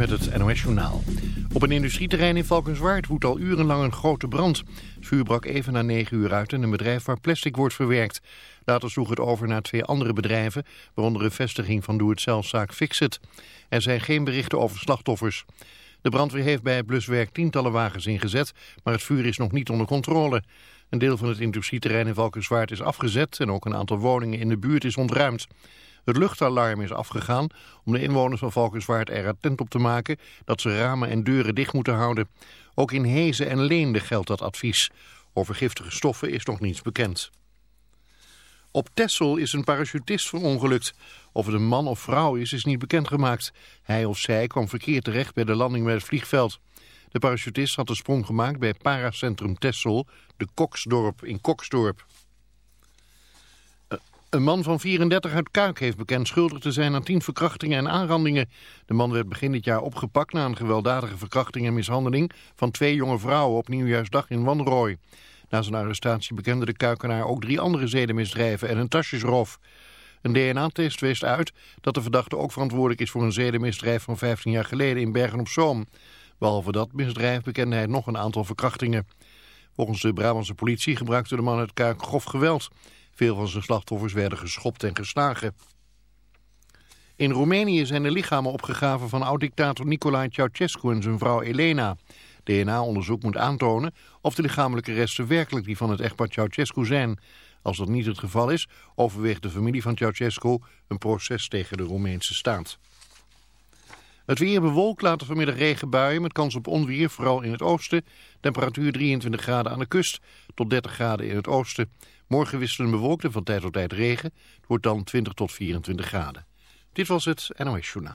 met het NOS Journaal. Op een industrieterrein in Valkenswaard woedt al urenlang een grote brand. Het vuur brak even na negen uur uit in een bedrijf waar plastic wordt verwerkt. Later sloeg het over naar twee andere bedrijven, waaronder een vestiging van doe-het-zelfzaak Fixit. Er zijn geen berichten over slachtoffers. De brandweer heeft bij het bluswerk tientallen wagens ingezet, maar het vuur is nog niet onder controle. Een deel van het industrieterrein in Valkenswaard is afgezet en ook een aantal woningen in de buurt is ontruimd. Het luchtalarm is afgegaan om de inwoners van Valkenswaard er attent op te maken dat ze ramen en deuren dicht moeten houden. Ook in Hezen en Leende geldt dat advies. Over giftige stoffen is nog niets bekend. Op Texel is een parachutist verongelukt. Of het een man of vrouw is, is niet bekendgemaakt. Hij of zij kwam verkeerd terecht bij de landing bij het vliegveld. De parachutist had de sprong gemaakt bij Paracentrum Texel, de Koksdorp in Koksdorp. Een man van 34 uit Kuik heeft bekend schuldig te zijn aan 10 verkrachtingen en aanrandingen. De man werd begin dit jaar opgepakt na een gewelddadige verkrachting en mishandeling van twee jonge vrouwen op Nieuwjaarsdag in Wanrooy. Na zijn arrestatie bekende de Kuikenaar ook drie andere zedenmisdrijven en een tasjesroof. Een DNA-test wees uit dat de verdachte ook verantwoordelijk is voor een zedenmisdrijf van 15 jaar geleden in Bergen-op-Zoom. Behalve dat misdrijf bekende hij nog een aantal verkrachtingen. Volgens de Brabantse politie gebruikte de man uit Kuik grof geweld. Veel van zijn slachtoffers werden geschopt en geslagen. In Roemenië zijn de lichamen opgegraven van oud-dictator Nicolae Ceausescu en zijn vrouw Elena. DNA-onderzoek moet aantonen of de lichamelijke resten werkelijk die van het echtpaar Ceausescu zijn. Als dat niet het geval is, overweegt de familie van Ceausescu een proces tegen de Roemeense staat. Het weer bewolkt later vanmiddag regenbuien met kans op onweer, vooral in het oosten. Temperatuur 23 graden aan de kust tot 30 graden in het oosten. Morgen wisselen bewolkt en van tijd tot tijd regen. Het wordt dan 20 tot 24 graden. Dit was het NOS Journaal.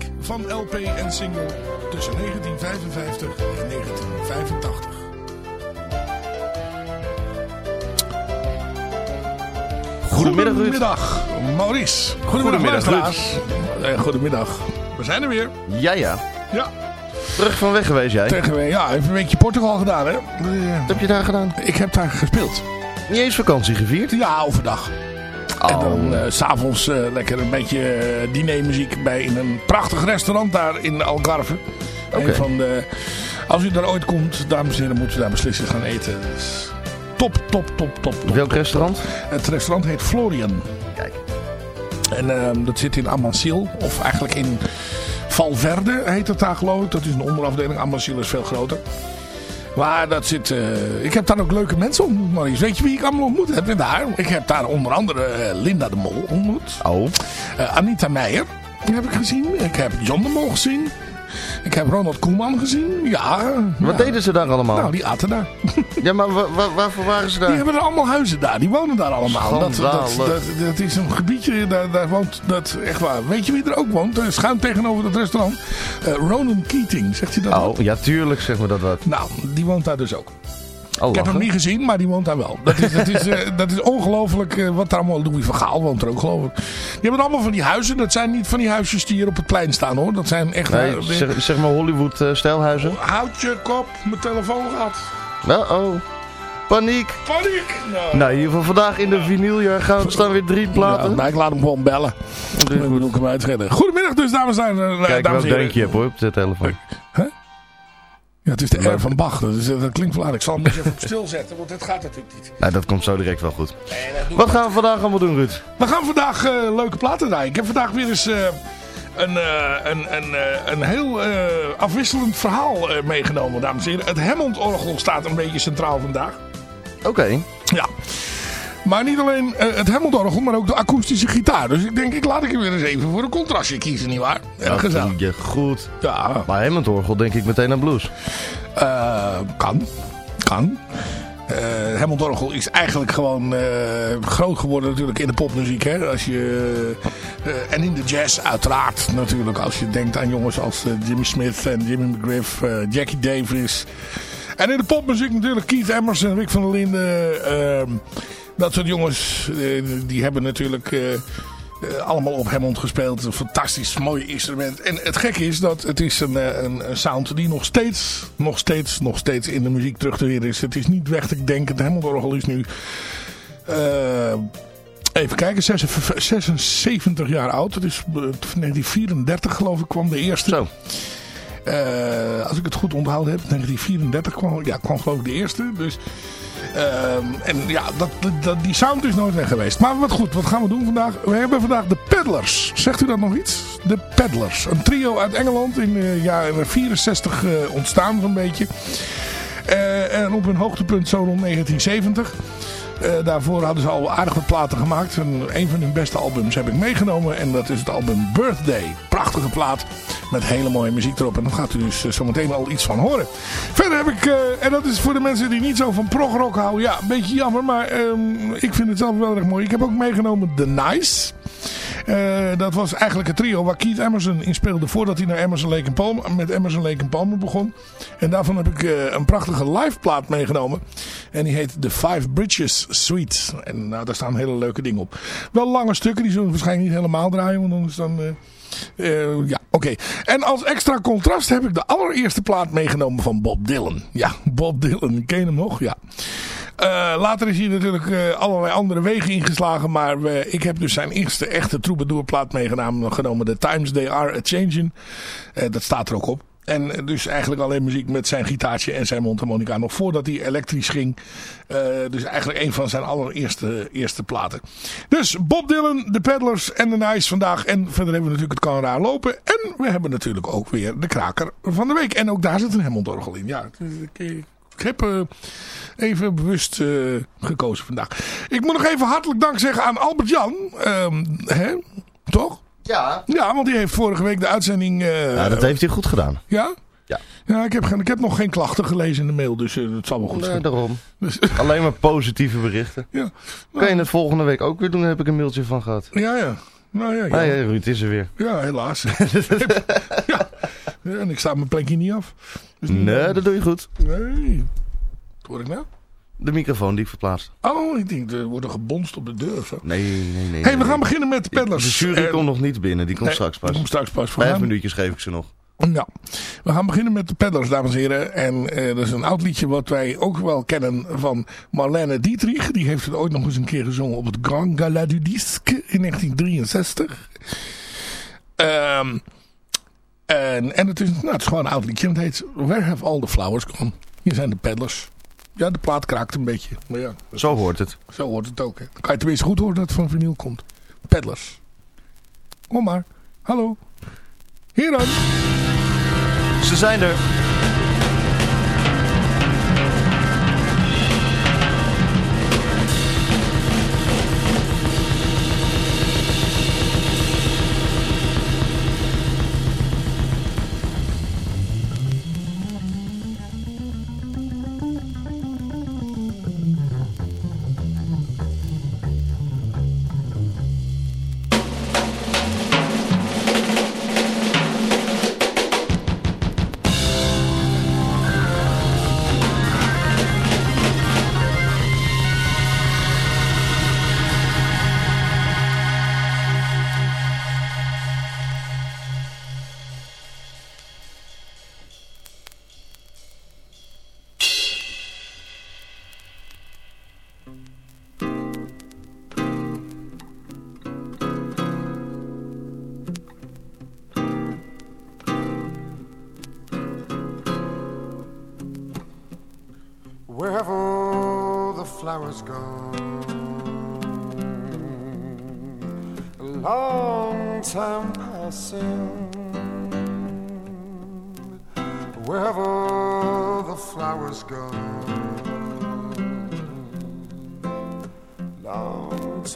Muziek van LP en single tussen 1955 en 1985. Goedemiddag. Goedemiddag, Maurice. Goedemiddag, Goedemiddag. Eh, goedemiddag. We zijn er weer. Ja, ja. Ja, Terug van weg geweest jij. tegen, ja even een beetje Portugal gedaan, hè. Wat heb je daar gedaan? ik heb daar gespeeld. Niet eens vakantie gevierd? Ja, overdag. En dan eh, s s'avonds eh, lekker een beetje eh, dinermuziek bij in een prachtig restaurant daar in Algarve. Een van de, als u daar ooit komt, dames en heren, moeten we daar beslissen gaan eten. Top, top, top, top, top. Welk restaurant? Het restaurant heet Florian. Kijk. En ehm, dat zit in Amancil, of eigenlijk in Valverde heet het daar geloof ik. Dat is een onderafdeling. Amancil is veel groter. Maar dat zit... eh, ik heb daar ook leuke mensen ontmoet, Maurice. Weet je wie ik allemaal ontmoet heb daar? Ik heb daar onder andere eh, Linda de Mol ontmoet. Oh. Eh, Anita Meijer heb ik gezien. Ik heb John de Mol gezien. Ik heb Ronald Koeman gezien. Ja. Wat ja. deden ze daar allemaal? Nou, die aten daar. Ja, maar wa- wa- waarvoor waren ze Die daar? hebben er allemaal huizen daar. Die wonen daar allemaal. Dat, dat, dat, dat is een gebiedje, daar, daar woont dat echt waar. Weet je wie er ook woont? Eh, Schuin tegenover het restaurant. Eh, Ronan Keating, zegt hij dat? Oh, wat? ja, tuurlijk zeg maar dat wat. Nou, die woont daar dus ook. Oh, Ik heb hem niet gezien, maar die woont daar wel. Dat is, dat is, eh, dat is ongelooflijk eh, wat daar allemaal... Louis van Gaal woont er ook, geloof ik. Die hebben allemaal van die huizen. Dat zijn niet van die huisjes die hier op het plein staan, hoor. Dat zijn echt... Nee, eh, zeg, zeg maar Hollywood eh, stijlhuizen. Houd je kop, mijn telefoon gaat. Nou, oh. Paniek. Paniek! Nou, Nou, in ieder geval vandaag in de vinyljaar gaan staan weer drie ja, platen. nou, ik laat hem gewoon bellen. Dan moet ik hem uitredden. Goedemiddag dus, dames en heren. Kijk dames en heren. deuntje je hebt hoor, op de telefoon. Ja, het is de R van Bach. Dat, is, dat klinkt wel. Ik zal hem eens even op stil zetten, want dit gaat natuurlijk niet. Nou, dat komt zo direct wel goed. Wat gaan we vandaag allemaal doen, Ruud? We gaan vandaag eh, leuke platen draaien. Ik heb vandaag weer eens eh, een, eh, een, een, eh, een heel eh, afwisselend verhaal eh, meegenomen, dames en heren. Het Hammond-orgel staat een beetje centraal vandaag. Oké. Ja. Maar niet alleen eh, het Hammond-orgel, maar ook de akoestische gitaar. Dus ik denk, ik laat ik er weer eens even voor een contrastje kiezen, nietwaar? Ja, gezellig. je goed. Ja, Maar Hammond orgel denk ik meteen aan blues. Eh, kan. Kan. Hammond Orgel is eigenlijk gewoon groot geworden natuurlijk in de popmuziek. Hè? Als je, en in de jazz uiteraard natuurlijk. Als je denkt aan jongens als Jimmy Smith en Jimmy McGriff, Jackie Davis. En in de popmuziek natuurlijk Keith Emerson, Rick van der Linden. Dat soort jongens, eh, die hebben natuurlijk... eh, eh, allemaal op Hammond gespeeld. Een fantastisch mooi instrument. En het gekke is dat het is een, een, sound die nog steeds, nog steeds, nog steeds in de muziek terug te horen is. Het is niet weg te denken. Het Hammond orgel is nu... even kijken, 76 76 jaar oud. Het is eh, 1934 geloof ik kwam de eerste. Zo. Eh, als ik het goed onthouden heb, 1934 kwam, ja, kwam geloof ik de eerste. Dus, ehm, en ja, dat, die sound is nooit weg geweest. Maar wat goed, wat gaan we doen vandaag? We hebben vandaag de Peddlers. Zegt u dat nog iets? De Peddlers. Een trio uit Engeland in de jaren 64 eh, ontstaan zo'n beetje. Eh, en op hun hoogtepunt zo rond 1970. Eh, daarvoor hadden ze al aardig wat platen gemaakt. En een van hun beste albums heb ik meegenomen. En dat is het album Birthday. Prachtige plaat. Met hele mooie muziek erop. En daar gaat u dus eh, zometeen al iets van horen. Verder heb ik, eh, en dat is voor de mensen die niet zo van progrock houden. Ja, een beetje jammer. Maar ehm, ik vind het zelf wel erg mooi. Ik heb ook meegenomen The Nice. Dat was eigenlijk het trio waar Keith Emerson in speelde voordat hij naar Emerson Lake Palmer, met Emerson Lake Palmer begon. En daarvan heb ik een prachtige live plaat meegenomen. En die heet The Five Bridges Suite. En nou, daar staan hele leuke dingen op. Wel lange stukken, die zullen we waarschijnlijk niet helemaal draaien, want is dan... eh, eh, ja, oké. En als extra contrast heb ik de allereerste plaat meegenomen van Bob Dylan. Ja, Bob Dylan, ken je hem nog? Ja. Eh, later is hij natuurlijk allerlei andere wegen ingeslagen. Maar ik heb dus zijn eerste echte troubadourplaat meegenomen. Genomen The Times They Are A-Changing. Eh, dat staat er ook op. En dus eigenlijk alleen muziek met zijn gitaartje en zijn mondharmonica. Nog voordat hij elektrisch ging. Eh, dus eigenlijk een van zijn allereerste eerste platen. Dus Bob Dylan, The Peddlers en The Nice vandaag. En verder hebben we natuurlijk het raar lopen. En we hebben natuurlijk ook weer de kraker van de week. En ook daar zit een Hammond-orgel in. Ja, ik heb eh, even bewust eh, gekozen vandaag. Ik moet nog even hartelijk dank zeggen aan Albert-Jan. Ehm, hè? Toch? Ja. Ja, want die heeft vorige week de uitzending... eh, Ja, dat heeft hij goed gedaan. ja? Ja. Ja, ik heb, geen- ik heb nog geen klachten gelezen in de mail, dus uh, het zal wel goed Nee, zijn. daarom. Dus, Alleen maar positieve berichten. ja. Kan je het volgende week ook weer doen? Daar heb ik een mailtje van gehad. ja, ja. Nou ja, ja. Ah, ja, Ruud is er weer. ja helaas. ja. ja. En ik sta mijn plekje niet af. Dus Nee, dat doe je goed. Nee. Wat hoor ik nou? De microfoon die ik verplaatst. Oh, ik denk, er wordt er gebonst op de deur of zo. Nee, nee, nee. hey, we nee. gaan beginnen met de peddlers. De jury Eh, komt nog niet binnen. Die komt nee, straks die pas. komt straks pas. Vijf gaan- minuutjes geef ik ze nog. Nou, we gaan beginnen met de Peddlers, dames en heren. En eh, dat is een oud liedje wat wij ook wel kennen van Marlene Dietrich. Die heeft het ooit nog eens een keer gezongen op het Grand Gala du Disque in 1963. Ehm, en, en het, is, nou, het is gewoon een oud liedje. Het heet Where Have All the Flowers Gone? Hier zijn de Peddlers. Ja, de plaat kraakt een beetje. Maar ja, Zo hoort het. zo hoort het ook. Hè. Dan kan je tenminste goed horen dat het van vinyl komt. Peddlers. Kom maar. Hallo. Hier dan. Ze zijn er.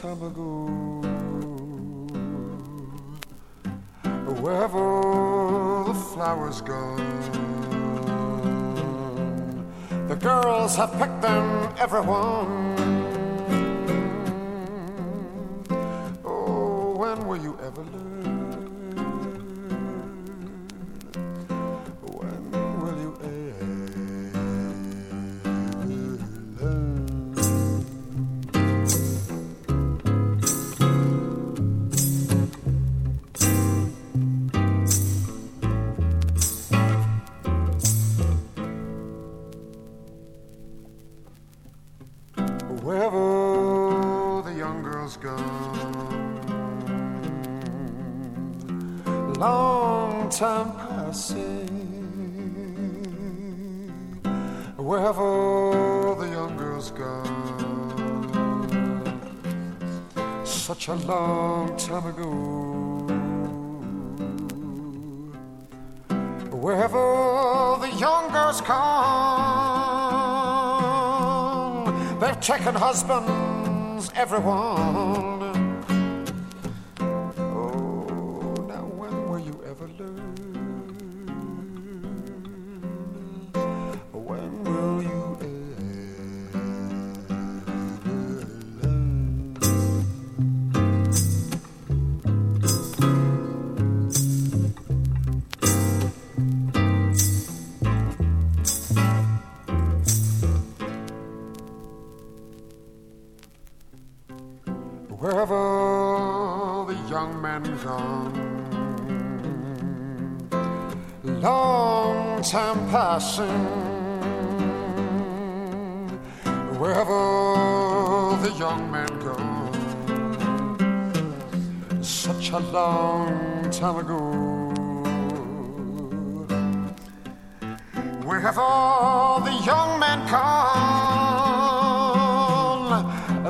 Time ago. Wherever the flowers gone. The girls have picked them, everyone. Oh, when will you ever learn? Such a long time ago. Wherever the young girls gone, they've taken husbands, everyone.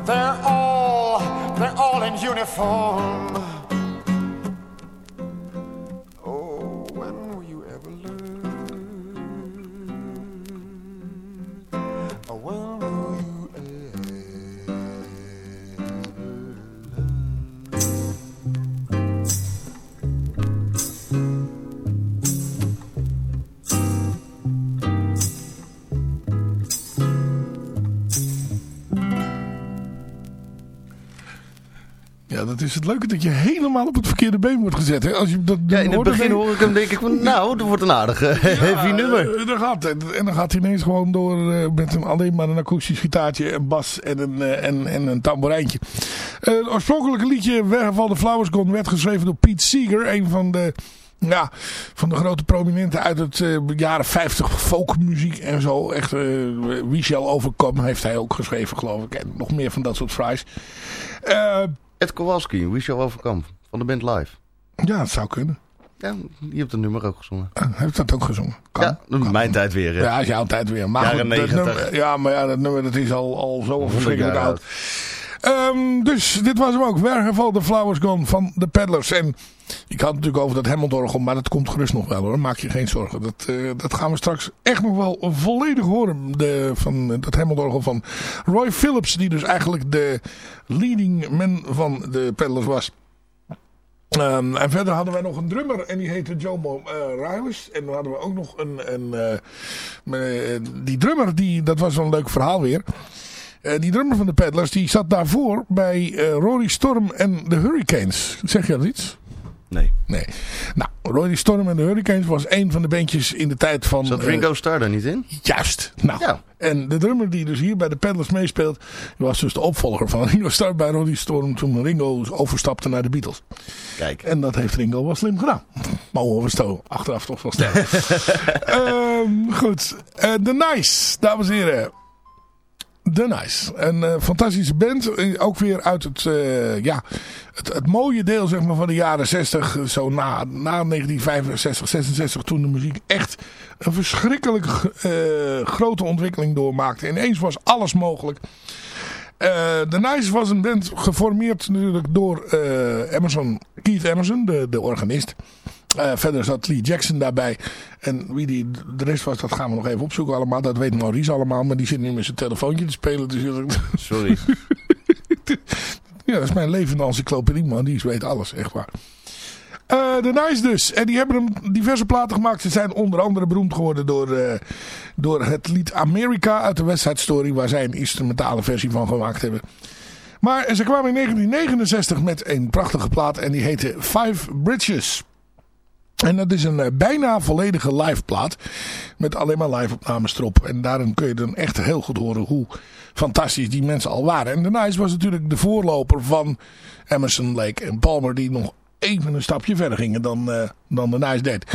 They're all, they're all in uniform. Is het leuke dat je helemaal op het verkeerde been wordt gezet. Hè? Als je dat Ja, in het begin hoor ik hem denk ik van, nou, dat wordt een aardige heavy nummer. Eh, dan gaat, het. en dan gaat hij ineens gewoon door eh, met een, alleen maar een akoestisch gitaartje, een bas en een, eh, en, en een tamboerijntje. Eh, het oorspronkelijke liedje Weggeval de Flowers Gone werd geschreven door Pete Seeger. Een van de, ja, van de grote prominenten uit het eh, jaren 50 folkmuziek en zo. Echt, eh Wie Shall Overcome heeft hij ook geschreven geloof ik. En nog meer van dat soort fries. Eh, Ed Kowalski, We Shall Overcome, van de band Live. ja, het zou kunnen. Ja, die hebt het nummer ook gezongen. Eh, heeft dat ook gezongen? Kan. ja, mijn tijd weer. hè. Ja, jouw tijd weer. Maar Jaren goed, dat 90. nummer- ja, maar ja, dat nummer dat is al, al zo verschrikkelijk oud. Ehm, dus dit was hem ook. Wergeval de Flowers Gone van de Peddlers. En ik had natuurlijk over dat Hammond-orgel, maar dat komt gerust nog wel hoor. Maak je geen zorgen. Dat, eh, dat gaan we straks echt nog wel volledig horen. De, van dat Hammond-orgel van Roy Phillips, die dus eigenlijk de leading man van de Peddlers was. Ehm, en verder hadden wij nog een drummer en die heette Jomo uh. En dan hadden we ook nog een... een eh, die drummer, die, dat was wel een leuk verhaal weer. Eh, die drummer van de Peddlers, die zat daarvoor bij eh, Rory Storm en de Hurricanes. Zeg je dat iets? Nee. Nee. Nou, Rory Storm en de Hurricanes was een van de bandjes in de tijd van... Zat eh, Ringo Starr daar niet in? Juist. Nou, Ja. en de drummer die dus hier bij de Peddlers meespeelt, was dus de opvolger van Ringo Starr bij Rory Storm toen Ringo overstapte naar de Beatles. Kijk. En dat heeft Ringo wel slim gedaan. We zo achteraf toch wel stellen. Ehm, goed. The Nice, dames en heren. The Nice. Een uh, fantastische band. Ook weer uit het, uh, ja, het, het, mooie deel zeg maar, van de jaren 60. Zo na, na 1965, 66. Toen de muziek echt een verschrikkelijk grote ontwikkeling doormaakte. Ineens was alles mogelijk. The Nice was een band geformeerd natuurlijk door Emerson, Keith Emerson, de, de organist. Uh, verder zat Lee Jackson daarbij. En wie die de rest was, dat gaan we nog even opzoeken allemaal. Dat weet Maurice allemaal, maar die zit nu met zijn telefoontje te spelen. Dus Sorry. ja, dat is mijn levende encyclopedie, man. Die weet alles, echt waar. Uh, de Nice dus. En die hebben hem diverse platen gemaakt. Ze zijn onder andere beroemd geworden door, uh, door het lied America uit de West Side Story. Waar zij een instrumentale versie van gemaakt hebben. Maar ze kwamen in 1969 met een prachtige plaat. En die heette Five Bridges. En dat is een uh, bijna volledige live plaat. Met alleen maar live opnames erop. En daarin kun je dan echt heel goed horen hoe fantastisch die mensen al waren. En The Nice was natuurlijk de voorloper van Emerson, Lake en Palmer. Die nog even een stapje verder gingen dan, uh, dan The Nice deed.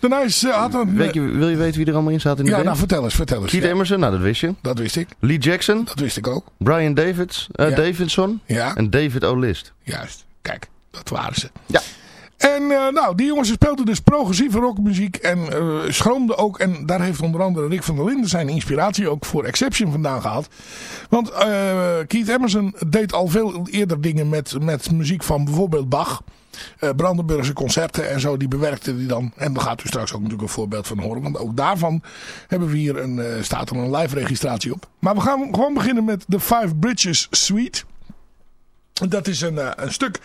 The Nice uh, had een... Weet je, wil je weten wie er allemaal in zat in de Ja, band? nou vertel eens, vertel eens. Keith ja. Emerson, nou dat wist je. Dat wist ik. Lee Jackson. Dat wist ik ook. Brian Davids, uh, Ja. Davidson. Ja. En David O'List. Juist. Kijk, dat waren ze. Ja. En uh, nou, die jongens speelden dus progressieve rockmuziek en uh, schroomden ook. En daar heeft onder andere Rick van der Linden zijn inspiratie ook voor Exception vandaan gehaald. Want uh, Keith Emerson deed al veel eerder dingen met, met muziek van bijvoorbeeld Bach. Brandenburgse concerten en zo, die bewerkte hij dan. En daar gaat u straks ook natuurlijk een voorbeeld van horen. Want ook daarvan hebben we hier een, staat er een live registratie op. Maar we gaan gewoon beginnen met de Five Bridges Suite. Dat is een, uh, een stuk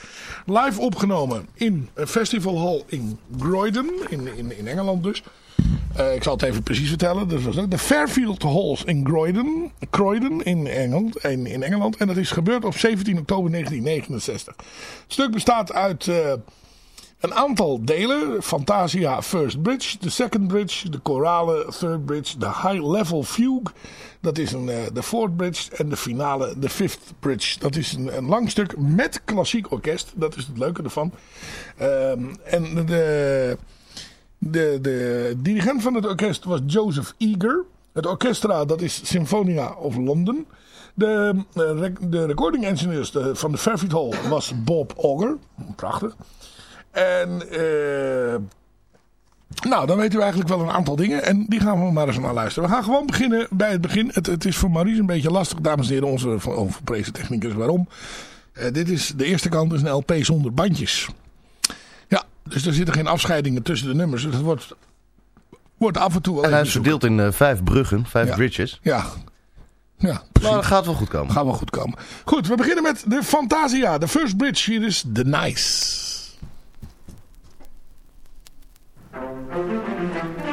live opgenomen in een festivalhal in Croydon, in, in, in Engeland dus. Uh, ik zal het even precies vertellen. Was de Fairfield Halls in Croydon, Croydon in, Engeland, in, in Engeland. En dat is gebeurd op 17 oktober 1969. Het stuk bestaat uit uh, een aantal delen. Fantasia First Bridge, de Second Bridge, de Chorale Third Bridge, de High Level Fugue. Dat is een, de Fourth Bridge en de finale, de Fifth Bridge. Dat is een, een lang stuk met klassiek orkest. Dat is het leuke ervan. Um, en de, de, de dirigent van het orkest was Joseph Eager. Het orkestra, dat is Symphonia of London. De, de recording engineers de, van de Fairfield Hall was Bob Auger. Prachtig. En... Uh, nou, dan weten we eigenlijk wel een aantal dingen. En die gaan we maar eens naar luisteren. We gaan gewoon beginnen bij het begin. Het, het is voor Maurice een beetje lastig, dames en heren. Onze overprezen technicus. Waarom? Uh, dit is de eerste kant is een LP zonder bandjes. Ja, dus er zitten geen afscheidingen tussen de nummers. Dus het wordt, wordt af en toe wel En hij is verdeeld in uh, vijf bruggen, vijf ja. bridges. Ja. Ja, nou, dat gaat wel goed komen. Gaat wel goed komen. Goed, we beginnen met de Fantasia. De first bridge. Hier is The Nice. Ja,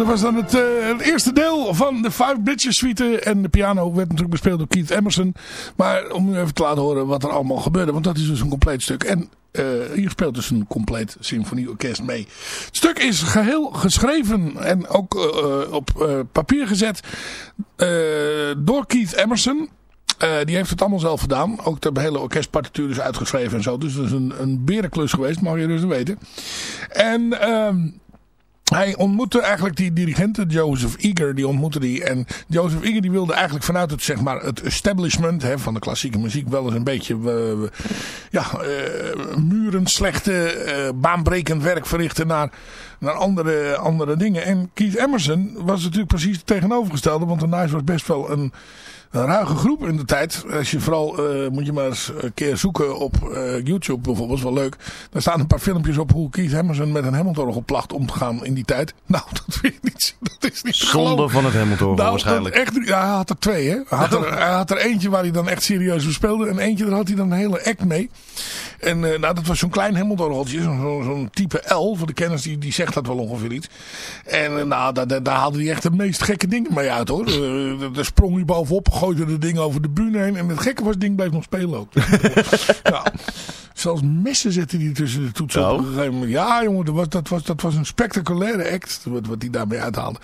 dat was dan het, eh, het eerste deel van de Five Bridges suite. En de piano werd natuurlijk bespeeld door Keith Emerson. Maar om u even te laten horen wat er allemaal gebeurde. Want dat is dus een compleet stuk. En uh, hier speelt dus een compleet symfonieorkest mee. Het stuk is geheel geschreven en ook uh, op uh, papier gezet door Keith Emerson. die heeft het allemaal zelf gedaan. Ook de hele orkestpartituur is uitgeschreven en zo. Dus dat is een, een berenklus geweest, mag je dus weten. En... ehm hij ontmoette eigenlijk die dirigenten, Joseph Eager, die ontmoette die. En Joseph Eager die wilde eigenlijk vanuit het, zeg maar, het establishment hè, van de klassieke muziek wel eens een beetje uh, ja, uh, muren slechte, uh, baanbrekend werk verrichten naar, naar andere, andere dingen. En Keith Emerson was natuurlijk precies het tegenovergestelde, want de Nice was best wel een een ruige groep in de tijd. Als je vooral, uh, moet je maar eens een keer zoeken op uh, YouTube bijvoorbeeld, is wel leuk. Daar staan een paar filmpjes op hoe Keith Emerson met een Hamilton placht om te gaan in die tijd. Nou, dat weet ik niet. Dat is niet Zonde van het Hamilton nou, waarschijnlijk. Echt, ja, hij had er twee hè. Hij had er, hij had er eentje waar hij dan echt serieus speelde en eentje daar had hij dan een hele act mee. En uh, nou, dat was zo'n klein Hamilton-roltje. Zo'n zo type L. Voor de kennis die, die zegt dat wel ongeveer iets. En nou, daar, daar, daar haalde hij echt de meest gekke dingen mee uit hoor. Daar sprong hij bovenop, gooide de ding over de bühne heen. En het gekke was, het ding bleef nog spelen ook. ja. Zelfs messen zette hij tussen de toetsen oh. op een gegeven moment. Ja jongen, dat was, dat was, dat was een spectaculaire act. Wat, wat hij daarmee uithaalde.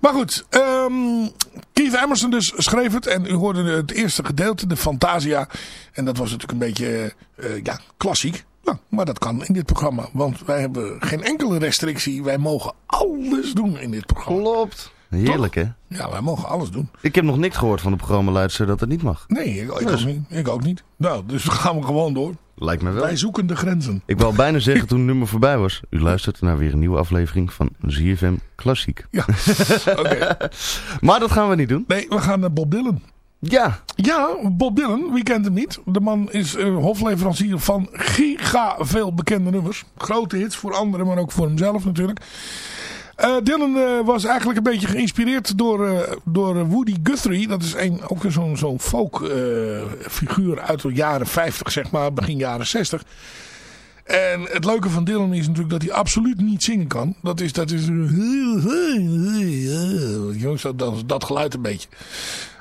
Maar goed, um, Keith Emerson dus schreef het. En u hoorde het eerste gedeelte, de Fantasia. En dat was natuurlijk een beetje, uh, ja, klassiek. Nou, maar dat kan in dit programma. Want wij hebben geen enkele restrictie. Wij mogen alles doen in dit programma. Klopt. Heerlijk, hè? Ja, wij mogen alles doen. Ik heb nog niks gehoord van de programma dat het niet mag. Nee, ik, ik, ook niet. ik ook niet. Nou, dus gaan we gewoon door. Lijkt me wel. Wij zoeken de grenzen. Ik wil bijna zeggen toen het nummer voorbij was. U luistert naar weer een nieuwe aflevering van ZFM Klassiek. Ja, oké. maar dat gaan we niet doen. Nee, we gaan naar Bob Dylan. Ja. Ja, Bob Dylan, wie kent hem niet? De man is uh, hofleverancier van giga veel bekende nummers. Grote hits voor anderen, maar ook voor hemzelf natuurlijk. Uh, Dylan uh, was eigenlijk een beetje geïnspireerd door, uh, door Woody Guthrie. Dat is een, ook zo'n zo'n folk figuur uit de jaren 50, zeg maar, begin jaren 60. En het leuke van Dylan is natuurlijk dat hij absoluut niet zingen kan. Dat is, dat is dat, dat geluid een beetje.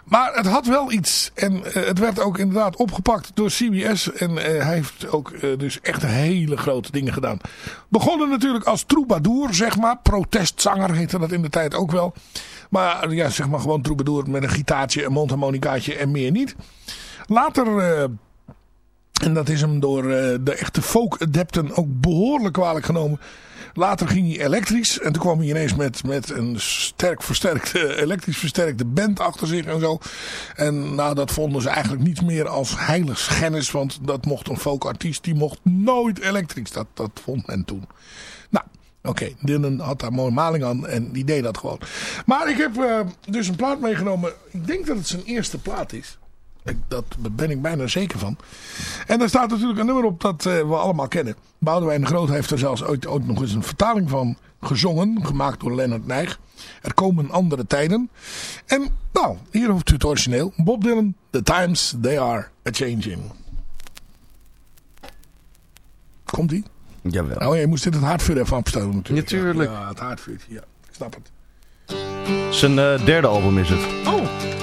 Maar het had wel iets. En uh, het werd ook inderdaad opgepakt door CBS. En uh, hij heeft ook uh, dus echt hele grote dingen gedaan. Begonnen natuurlijk als troubadour, zeg maar. Protestzanger heette dat in de tijd ook wel. Maar ja, zeg maar gewoon troubadour met een gitaartje, een mondharmonicaatje en meer niet. Later... en dat is hem door de echte folk-adepten ook behoorlijk kwalijk genomen Later ging hij elektrisch. En toen kwam hij ineens met, met een sterk versterkte, elektrisch versterkte band achter zich en zo. En nou, dat vonden ze eigenlijk niet meer als heiligschennis. Want dat mocht een folkartiest, die mocht nooit elektrisch. Dat, dat vond men toen. Nou, Oké, okay, Dylan had daar mooi maling aan en die deed dat gewoon. Maar ik heb uh, dus een plaat meegenomen. Ik denk dat het zijn eerste plaat is. Ik, dat ben ik bijna zeker van. En daar staat natuurlijk een nummer op dat uh, we allemaal kennen. Boudewijn de Groot heeft er zelfs ooit, ooit nog eens een vertaling van gezongen. Gemaakt door Leonard Nijg. Er komen andere tijden. En nou, hier hoeft u het origineel. Bob Dylan, The Times They Are A-Changing. Komt-ie? Jawel. Nou, je moest dit het haardvuur even afstellen natuurlijk. Natuurlijk. Ja, het haardvuurtje, ja. Ik snap het. Zijn uh, derde album is het. Oh.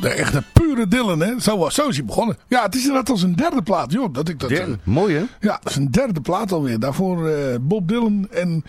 De echte pure Dylan, hè? Zo, zo is hij begonnen. Ja, het is inderdaad als een derde plaat, joh. Dat ik dat, Derde. Mooi, hè? Ja, dat is een derde plaat alweer. Daarvoor eh, Bob Dylan en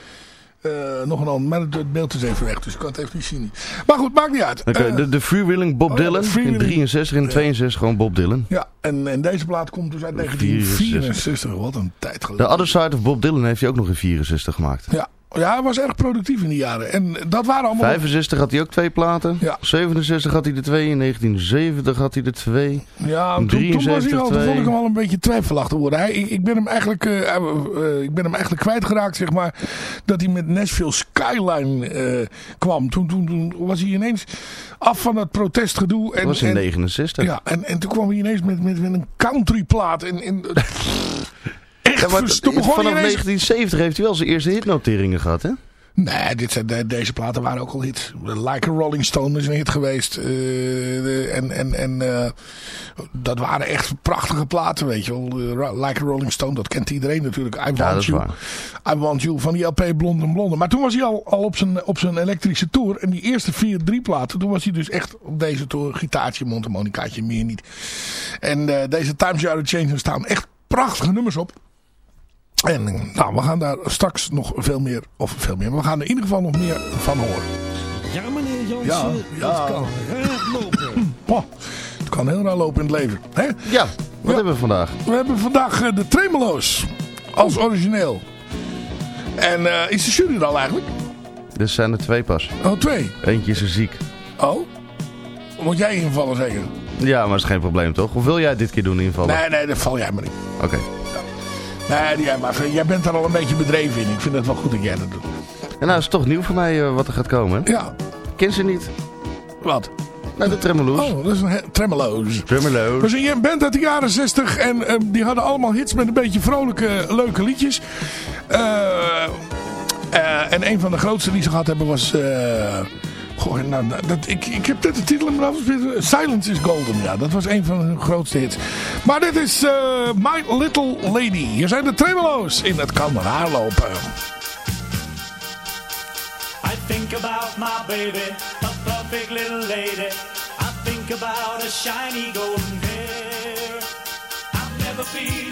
eh, nog een ander. Maar het beeld is even weg, dus ik kan het even niet zien. Maar goed, maakt niet uit. Eh, de, de Freewheeling Bob oh Dylan. In 63 en 62 gewoon Bob Dylan. ja, en, en deze plaat komt dus uit 1964. Wat een tijd geleden. Other Side of Bob Dylan heeft hij ook nog in 64 gemaakt. Ja. Ja, hij was erg productief in die jaren. En dat waren allemaal... 65 had hij ook twee platen. Ja. 67 had hij er twee. In 1970 had hij er twee. Ja, toen, toen was hij 73, al, toen vond ik hem al een beetje twijfelachtig worden. Hij, ik, ik ben hem eigenlijk, eh, eh, ik ben hem eigenlijk kwijtgeraakt, zeg maar, dat hij met Nashville Skyline eh, kwam. Toen, toen, toen was hij ineens af van het protestgedoe. En, Dat was in en, 69. Ja, en, en toen kwam hij ineens met, met, met een countryplaat. En, en, echt, Ja, maar vers- toen begon vanaf hij ineens... 1970 heeft hij wel zijn eerste hitnoteringen gehad, hè? Nee, dit zijn, de- deze platen waren ook al hits. Like a Rolling Stone is een hit geweest. Eh, de- en en, en eh, dat waren echt prachtige platen, weet je wel. Eh, like a Rolling Stone, dat kent iedereen natuurlijk. I Ja, Want You. I Want You van die LP Blonde en Blonde. Maar toen was hij al, al op, zijn, op zijn elektrische tour. En die eerste vier, drie platen, toen was hij dus echt op deze tour. Gitaartje, mondharmonicaatje, meer niet. En eh, deze Times You Are Changing staan echt prachtige nummers op. En nou, we gaan daar straks nog veel meer, of veel meer, maar we gaan er in ieder geval nog meer van horen. Ja, meneer Jansen, Ja, ja. het kan raar lopen. Poh, het kan heel raar lopen in het leven. Hè? Ja, wat hebben we vandaag? We hebben vandaag eh, de Tremolo's als origineel. En eh, is de jury er al eigenlijk? Er zijn er twee pas. Oh, twee. Eentje is er ziek. Oh? Moet jij invallen zeker? Ja, maar dat is geen probleem toch? Of wil jij dit keer doen invallen? Nee, nee, dat val jij maar niet. Oké. Nee, jij, maar, jij bent daar al een beetje bedreven in. Ik vind het wel goed dat jij dat doet. En nou is het toch nieuw voor mij eh, wat er gaat komen. Ja. Ken ze niet? Wat? Nou, de Tremolo's. Oh, dat is een Tremolo's. Tremolo's. We zijn een band uit de jaren 60 en eh, die hadden allemaal hits met een beetje vrolijke, leuke liedjes. Eh, en een van de grootste die ze gehad hebben was... goh, nou, dat, ik, ik heb net de titel in mijn. Silence is Golden, ja. Dat was een van hun grootste hits. Maar dit is eh, My Little Lady. Hier zijn de Tremolo's in Het Kan Raar Lopen. I think about my baby, a perfect little lady. I think about her shiny golden hair. I've never been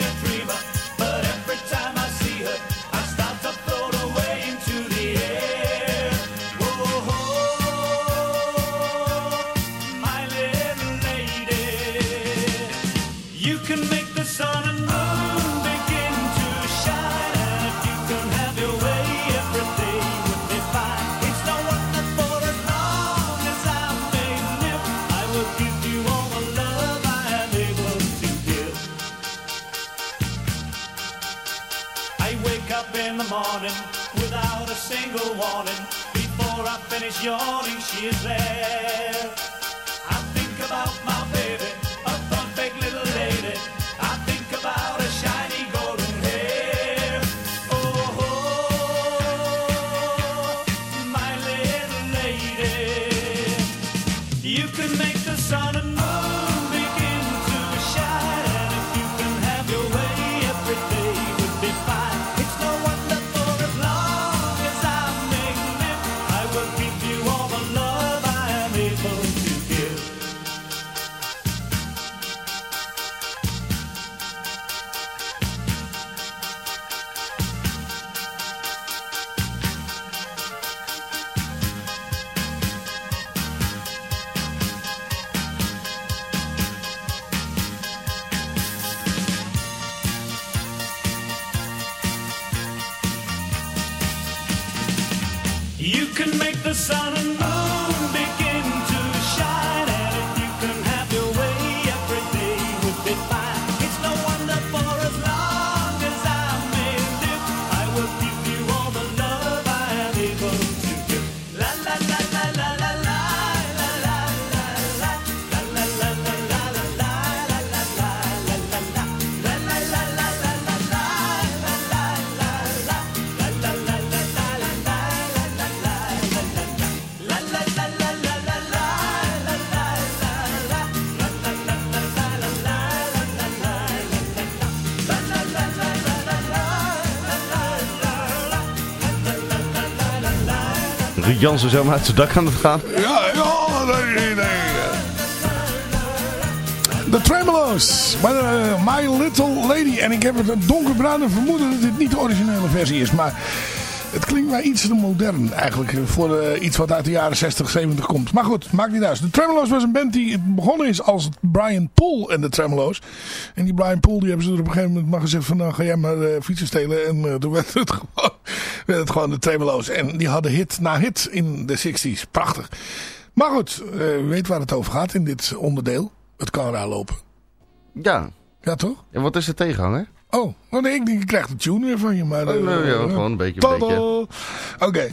morning without a single warning. Before I finish yawning, she is there. You can make the sun and moon Jansen zomaar uit zijn dak aan het gaan. Ja, ja, nee, nee. De Tremolo's, my, eh, my Little Lady. En ik heb het donkerbruine vermoeden dat dit niet de originele versie is. Maar het klinkt mij iets te modern eigenlijk. Voor eh, iets wat uit de jaren 60, 70 komt. Maar goed, maakt niet uit. De Tremolo's was een band die begonnen is als Brian Poole en de Tremolo's. En die Brian Poole die hebben ze er op een gegeven moment maar gezegd van... Nou ga jij maar eh, fietsen stelen. En eh, toen werd het, gewoon, werd het gewoon de Tremolo's. En die hadden hit na hit in de 60s. Prachtig. Maar goed, eh, u weet waar het over gaat in dit onderdeel. Het kan raar lopen. Ja. Ja, toch? En wat is de tegenhanger? Oh, oh nee, ik denk ik krijg de tune weer van je. Maar, Oh, nee, ja, eh, gewoon een beetje, een beetje. Oké,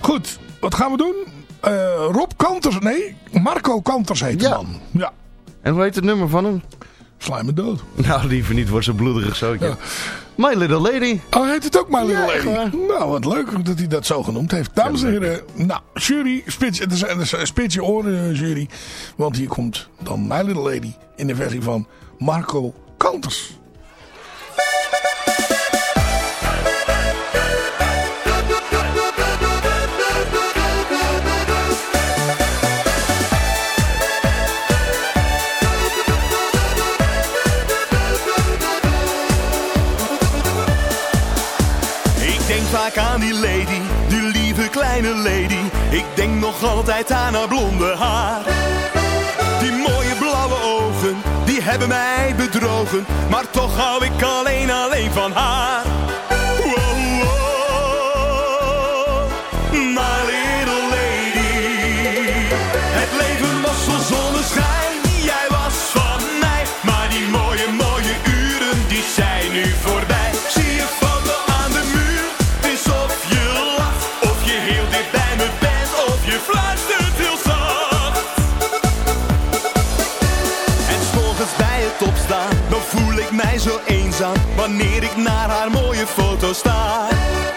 goed. Wat gaan we doen? Eh, Rob Kanters, nee, Marco Kanters heet de man. Ja. En hoe heet het nummer van hem? Sla me dood. Nou, liever niet, wordt zo'n bloederig zootje. My Little Lady. Oh, heet het ook My Little Ja, Lady? Nou, wat leuk dat hij dat zo genoemd heeft. Dames en heren, nou, jury, spits, het is, het is een spits je oren, eh, jury. Want hier komt dan My Little Lady in de versie van Marco Kanters. Kleine lady. Ik denk nog altijd aan haar blonde haar. Die mooie blauwe ogen, die hebben mij bedrogen. Maar toch hou ik alleen, alleen van haar. Mooie foto sta.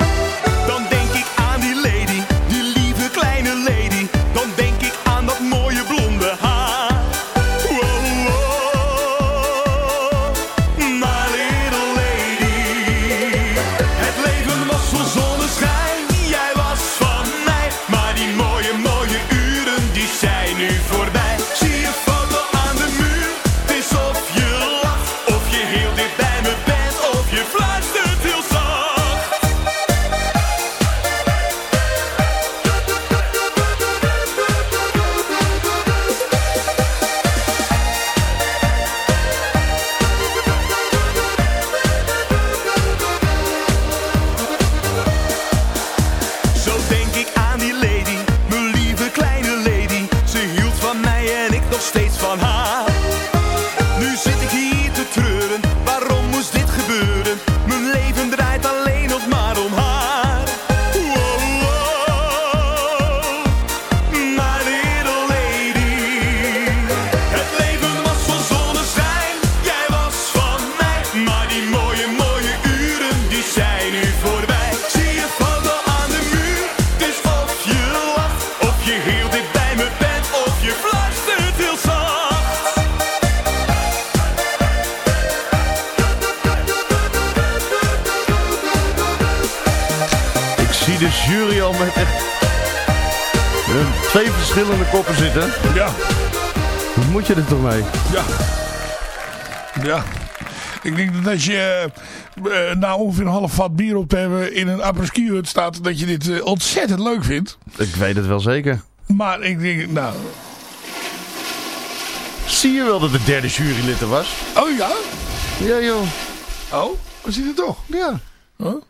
Ik denk dat als je eh, na ongeveer een half vat bier op te hebben in een apres-ski hut staat, dat je dit eh, ontzettend leuk vindt. Ik weet het wel zeker. Maar ik denk, nou... Zie je wel dat de derde jurylid er was? Oh ja? Ja joh. Oh, we zien het toch? Ja. Oh.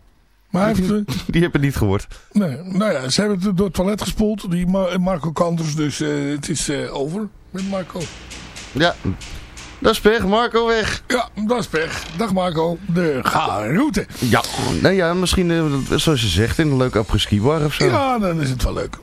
Maar hij heeft... Die heb het niet gehoord. Nee, nou ja, ze hebben het door het toilet gespoeld, die Ma- Marco Kanters, dus eh, het is eh, over met Marco. Ja. Dat is pech. Marco weg. Ja, dat is pech. Dag Marco, de garoute. Ja. Nou ja, misschien eh, zoals je zegt in een leuke apres-ski bar of zo. Ja, dan is het wel leuk.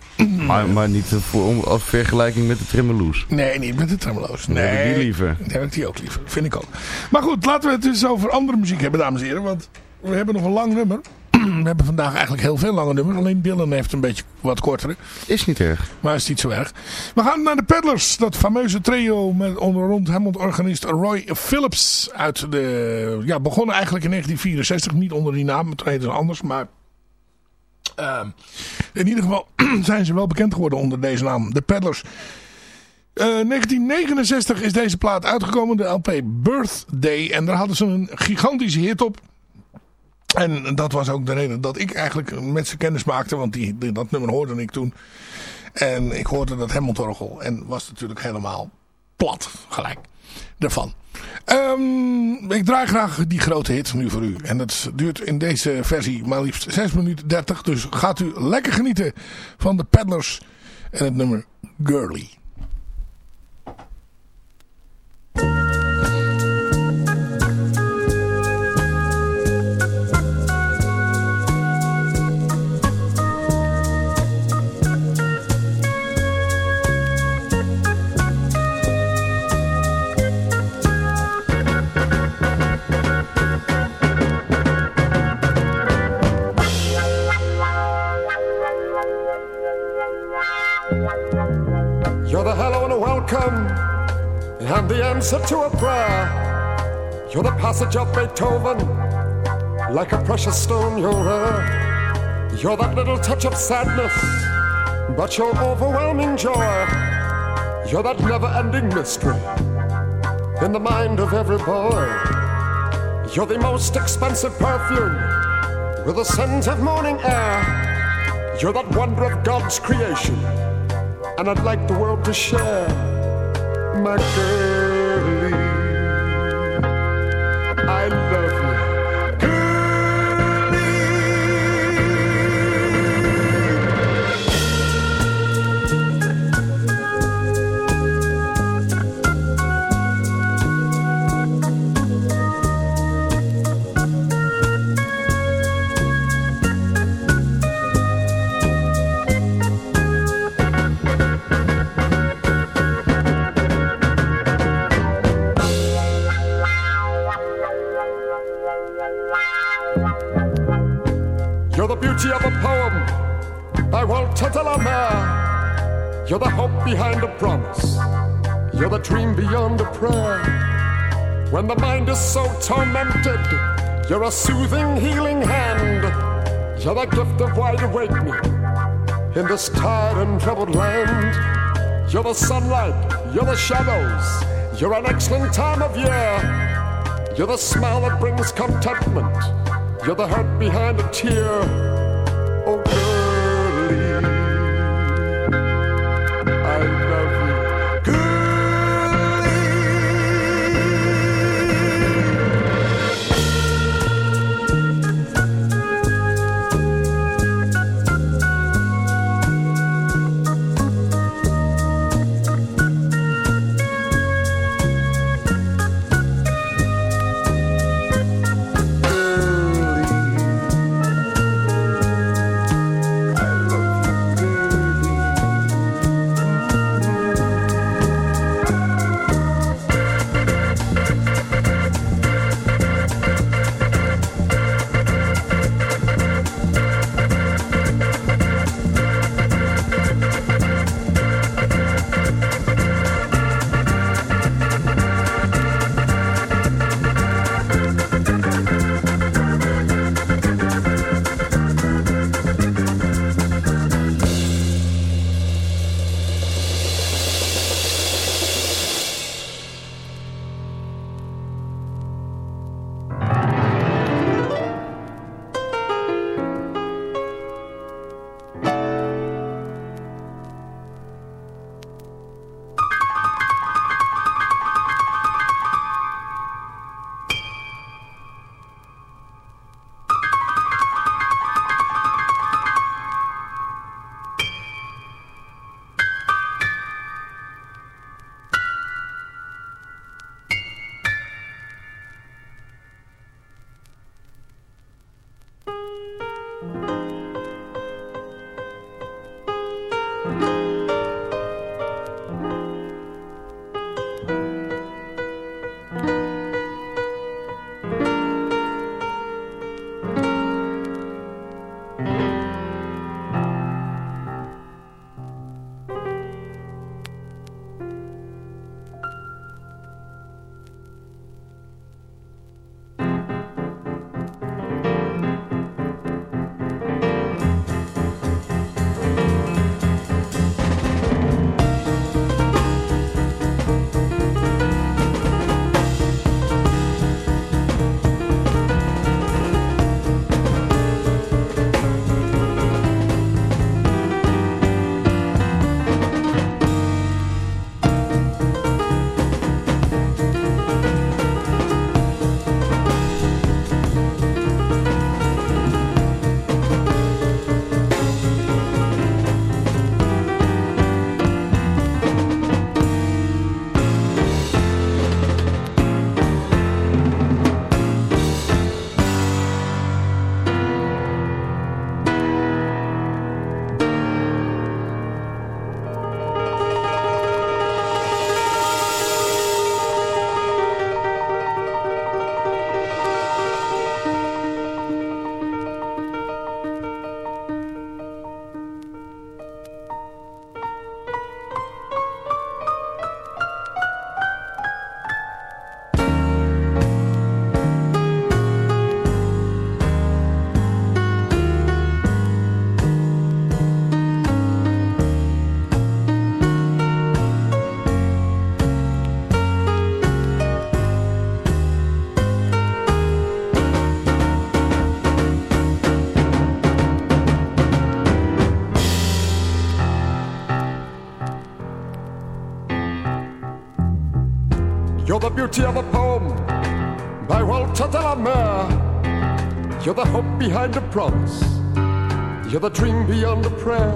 Maar, maar niet eh, voor, om, als vergelijking met de Tremoloes. Nee, niet met de tremolo's. Dan Nee, heb ik die liever. Dan heb ik die ook liever, vind ik ook. Maar goed, laten we het eens over andere muziek hebben, dames en heren. Want we hebben nog een lang nummer. We hebben vandaag eigenlijk heel veel lange nummers. Alleen Dylan heeft een beetje wat kortere. Is niet erg. Maar is niet zo erg. We gaan naar de Peddlers. Dat fameuze trio met onder rond Hammond-organist Roy Phillips. Uit de, ja, begonnen eigenlijk in 1964. Niet onder die naam, het heette anders. Maar ehm, in ieder geval zijn ze wel bekend geworden onder deze naam. De Peddlers. Eh, 1969 is deze plaat uitgekomen. De LP Birthday. En daar hadden ze een gigantische hit op. En dat was ook de reden dat ik eigenlijk met ze kennis maakte. Want die, dat nummer hoorde ik toen. En ik hoorde dat Hammond-orgel. En was natuurlijk helemaal plat gelijk daarvan. Ehm, ik draai graag die grote hit nu voor u. En dat duurt in deze versie maar liefst 6 minuten 30. Dus gaat u lekker genieten van de Peddlers en het nummer Girly. And the answer to a prayer. You're the passage of Beethoven, like a precious stone you're rare. You're that little touch of sadness, but you're overwhelming joy. You're that never-ending mystery in the mind of every boy. You're the most expensive perfume with a scent of morning air. You're that wonder of God's creation and I'd like the world to share my girlie. You're a soothing, healing hand. You're the gift of wide awakening in this tired and troubled land. You're the sunlight, you're the shadows, you're an excellent time of year. You're the smile that brings contentment. You're the hurt behind a tear. Beauty of a poem by Walter de la Mare. You're the hope behind a promise. You're the dream beyond a prayer,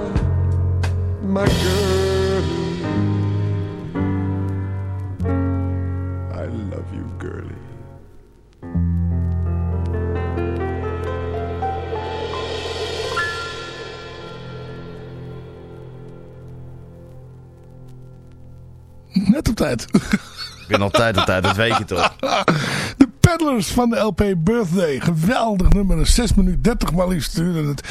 my girl. I love you, girlie. Net op tijd. Ben altijd op tijd, dat weet je toch? De Peddlers van de LP Birthday. Geweldig nummer. 6 minuten 30 maar liefst het.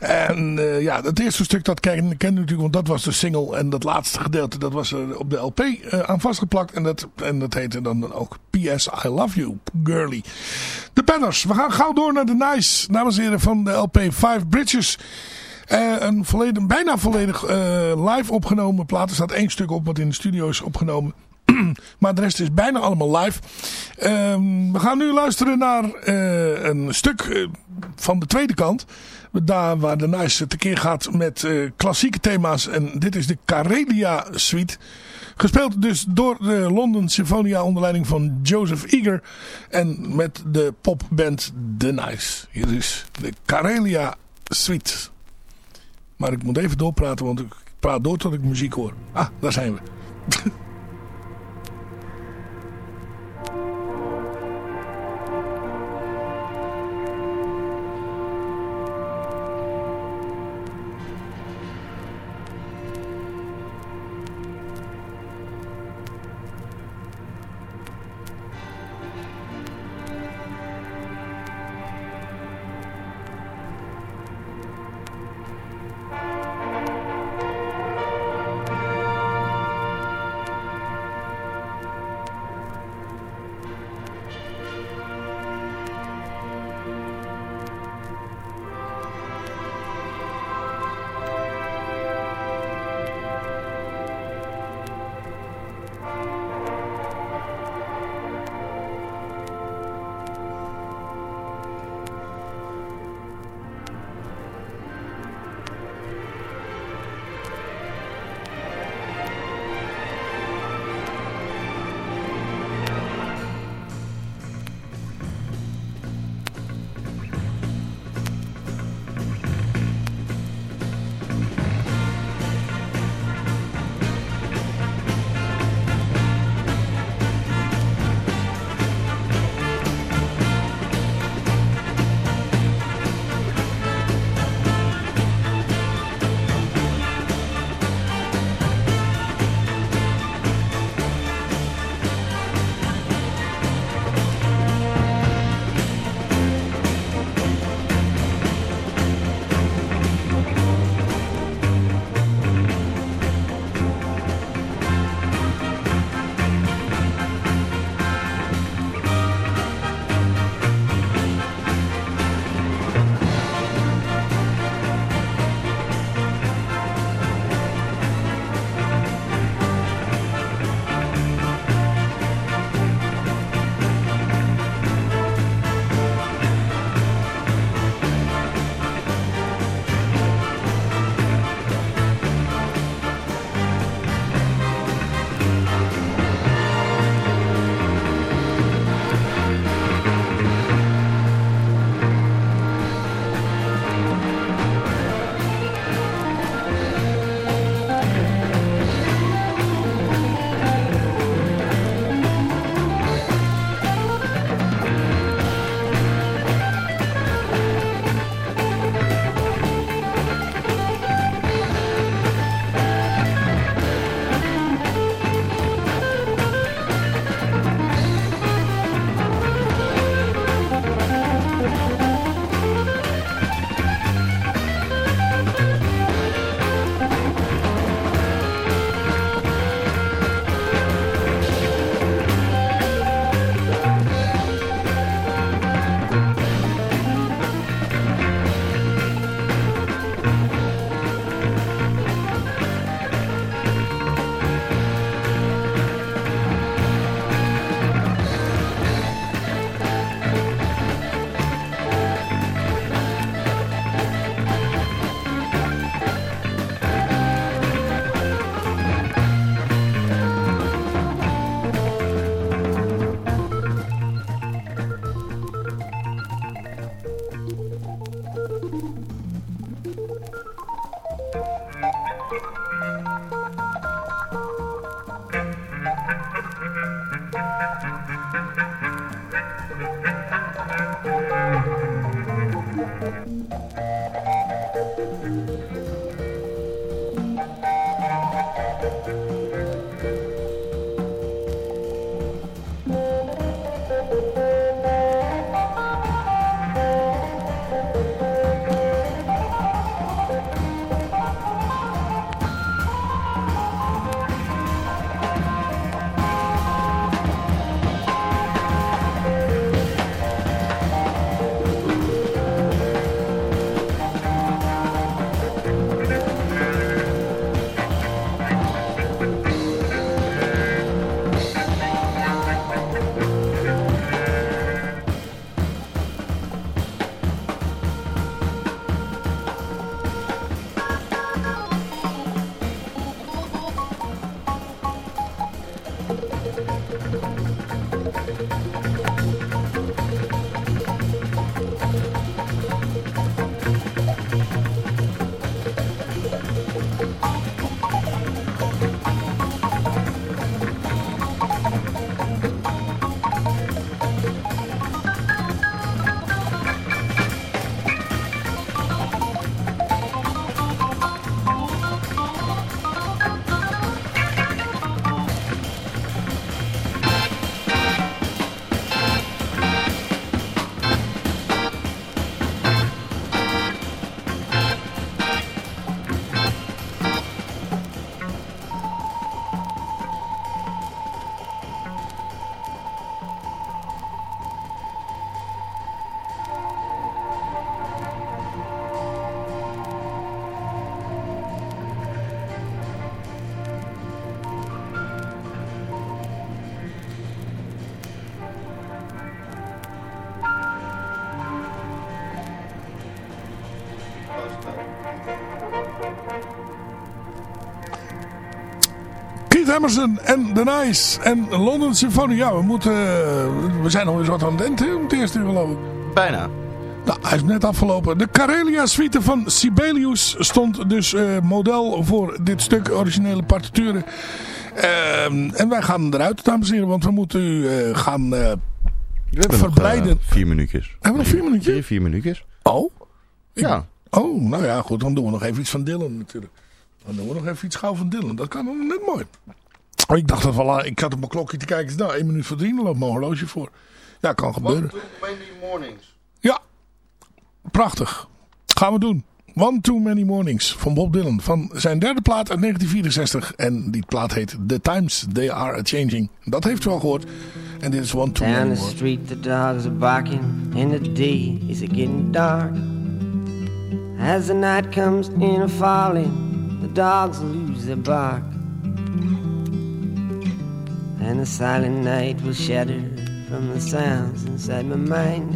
En eh, ja, het eerste stuk dat ken, ken natuurlijk, want dat was de single. En dat laatste gedeelte, dat was er op de LP eh, aan vastgeplakt. En dat, en dat heette dan ook PS I Love You, Girly. De Peddlers. We gaan gauw door naar de Nice, dames en heren, van de LP Five Bridges. Eh, een volledig, bijna volledig live opgenomen plaat. Er staat één stuk op wat in de studio is opgenomen. maar de rest is bijna allemaal live. Ehm, we gaan nu luisteren naar eh, een stuk eh, van de tweede kant. Daar waar de Nice tekeer gaat met eh, klassieke thema's. En dit is de Karelia Suite. Gespeeld dus door de London Symfonia onder leiding van Joseph Eager. En met de popband The Nice. Hier is de Karelia Suite. Maar ik moet even doorpraten, want ik praat door tot ik muziek hoor. Ah, daar zijn we. Emerson en The Nice en London Symphony. Ja, we moeten... we zijn alweer wat aan het eind, hè, om het eerste uur geloof ik. Bijna. Nou, hij is net afgelopen. De Karelia suite van Sibelius stond dus eh, model voor dit stuk originele partituren. Ehm, en wij gaan eruit, dames en heren, want we moeten u eh, gaan eh, We hebben verblijden. nog eh, vier minuutjes. Hebben we nog vier minuutjes? Vier, vier minuutjes. Oh? Ja. Oh, nou ja, goed. Dan doen we nog even iets van Dylan natuurlijk. Dan doen we nog even iets gauw van Dylan. Dat kan dan net mooi. Oh, ik dacht dat wel, ik had op mijn klokje te kijken. Nou, één minuut voor drie, dan loopt mijn horloge voor. Ja, kan gebeuren. mornings. Ja, prachtig. Gaan we doen. One Too Many Mornings van Bob Dylan. Van zijn derde plaat uit 1964. En die plaat heet The Times They Are A-Changing. Dat heeft u al gehoord. En dit is One Too Many Down the Mornings. street, the dogs are barking, and the day is getting dark. As the night comes in a falling, the dogs lose their bark. And the silent night will shatter from the sounds inside my mind.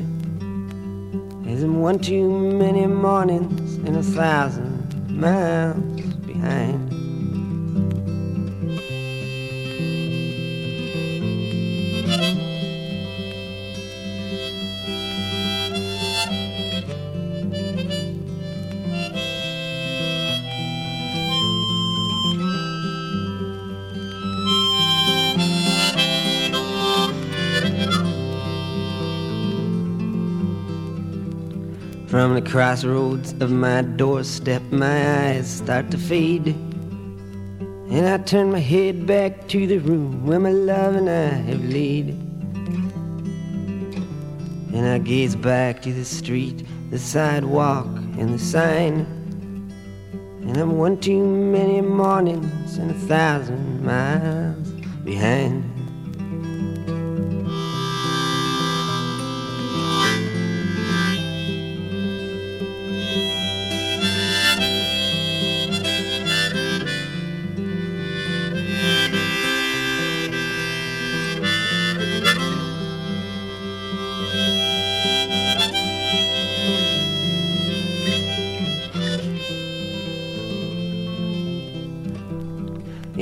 I'm one too many mornings and a thousand miles behind. Crossroads of my doorstep, my eyes start to fade. And I turn my head back to the room where my love and I have laid. And I gaze back to the street, the sidewalk, and the sign. And I'm one too many mornings and a thousand miles behind.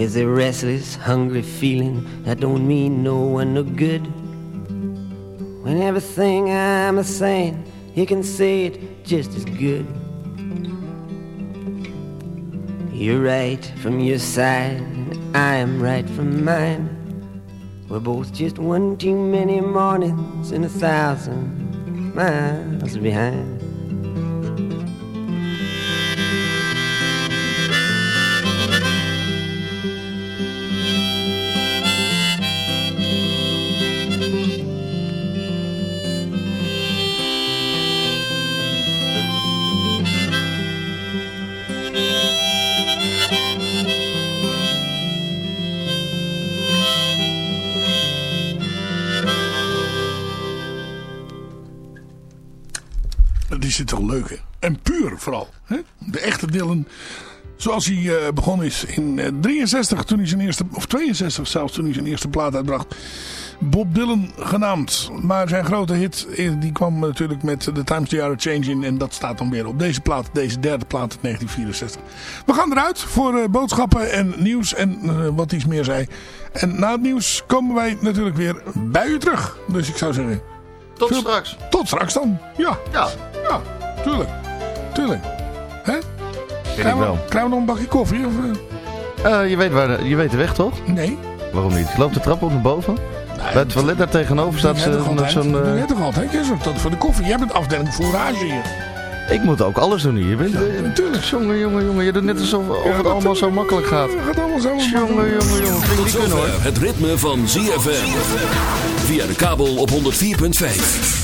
Is a restless, hungry feeling that don't mean no one no good. When everything I'm a saying, you can say it just as good. You're right from your side, and I am right from mine. We're both just one too many mornings and a thousand miles behind. En puur vooral. Hè? De echte Dylan. Zoals hij eh, begonnen is in eh, 63 toen hij zijn eerste, of 62 zelfs toen hij zijn eerste plaat uitbracht. Bob Dylan genaamd. Maar zijn grote hit eh, die kwam natuurlijk met The Times They Are Changing. En dat staat dan weer op deze plaat, deze derde plaat uit 1964. We gaan eruit voor boodschappen en nieuws en wat iets meer zei. En na het nieuws komen wij natuurlijk weer bij u terug. Dus ik zou zeggen... Tot veel- straks. Tot straks dan. Ja. Ja. Ja, tuurlijk. Tuurlijk. Hè? Ik Krijgen we, wel. krijgen we nog een bakje koffie? Of, eh? Eh, je, weet waar de, je weet de weg toch? Nee. Waarom niet? Je loopt de trap op naar boven. Bij het toilet daar tegenover staat Doe altijd? zo'n... Doe eh, jij toch altijd? Jij zorgt dat voor de koffie. Jij bent afdeling fourage hier. ik moet ook alles doen hier. Je bent, eh, natuurlijk. Jongen, jongen, jongen. Je doet net alsof of het allemaal zo makkelijk gaat. Het gaat allemaal zo Jongen, jongen, jongen. Ik Tot zover het ritme van ZFM. Via de kabel op 104.5.